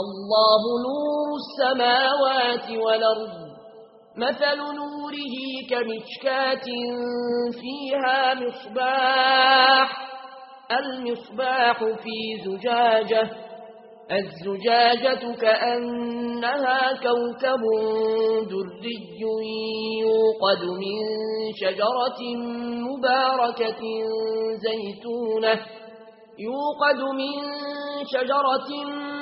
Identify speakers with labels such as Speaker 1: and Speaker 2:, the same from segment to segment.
Speaker 1: الله نور السماوات والأرض مثل نوره كمشكات فيها مصباح المصباح في زجاجة الزجاجة كأنها كوكب دري يوقد من شجرة مباركة زيتونة يوقد من شجرة مباركة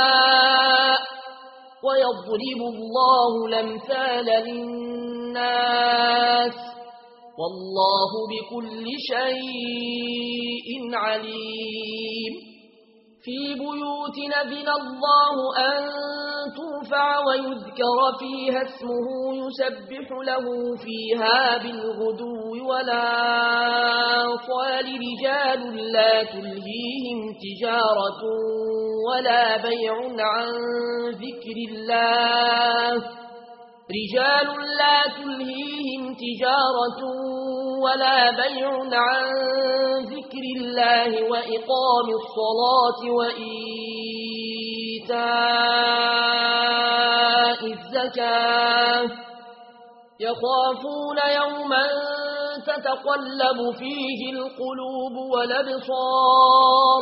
Speaker 1: ويضرب الله لمثال للناس والله بكل شيء عليم في بيوت نبن الله أن ترفع ويذكر فيها اسمه يسبح له فيها بالغدو ولا طال رجال لا تلهيهم تجارة ولا بيع عن ذكر الله. رجال لا تلهيهم تجارة ولا بيع عن ذكر الله وإقام الصلاة وإيتاء الزكاة. يخافون يوما تتقلب فيه القلوب والأبصار.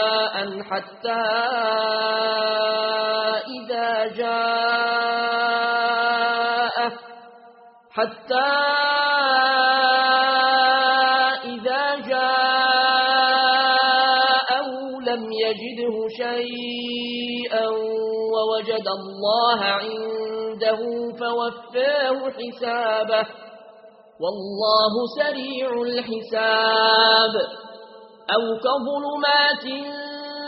Speaker 1: حتى إذا جاءه حتى إذا جاءه لم يجده شيئا ووجد الله عنده فوفاه حسابه. والله سريع الحساب. أو كظلمات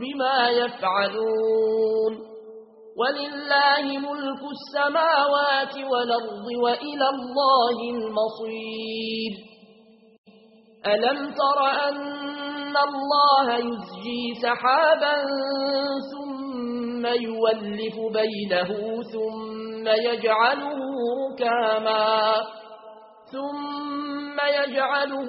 Speaker 1: بما يفعلون. ولله ملك السماوات والأرض وإلى الله المصير. ألم تر أن الله يزجي سحابا ثم يولف بينه ثم يجعله ركاما. ثم يجعله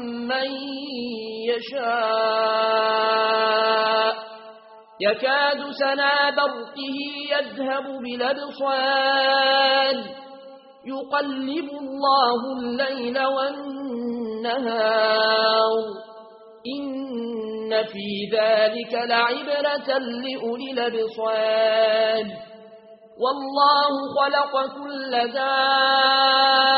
Speaker 1: من يشاء يكاد سنا برقه يذهب بلبصان يقلب الله الليل والنهار. إن في ذلك لعبرة لأولي لبصان والله خلق كل دابة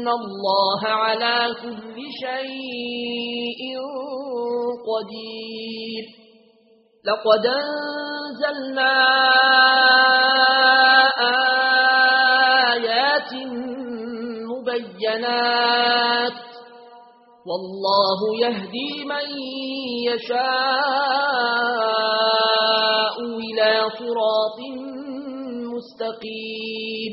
Speaker 1: ان الله على كل شيء قدير لقد انزلنا آيات مبينات والله يهدي من يشاء إلى صراط مستقيم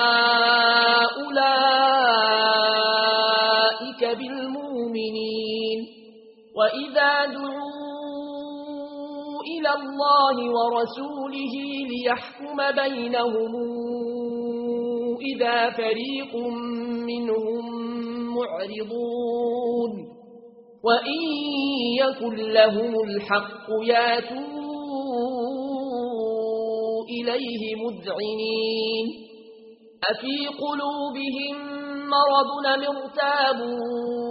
Speaker 1: الله ورسوله ليحكم بينهم إذا فريق منهم معرضون. وإن يكن لهم الحق ياتوا إليه مذعنين. أفي قلوبهم مرضنا مرتابون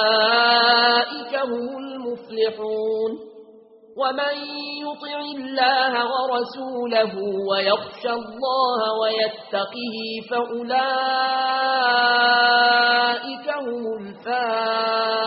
Speaker 1: وأولئك هم المفلحون ومن يطع الله ورسوله ويخشى الله ويتقه فأولئك هم الفائزون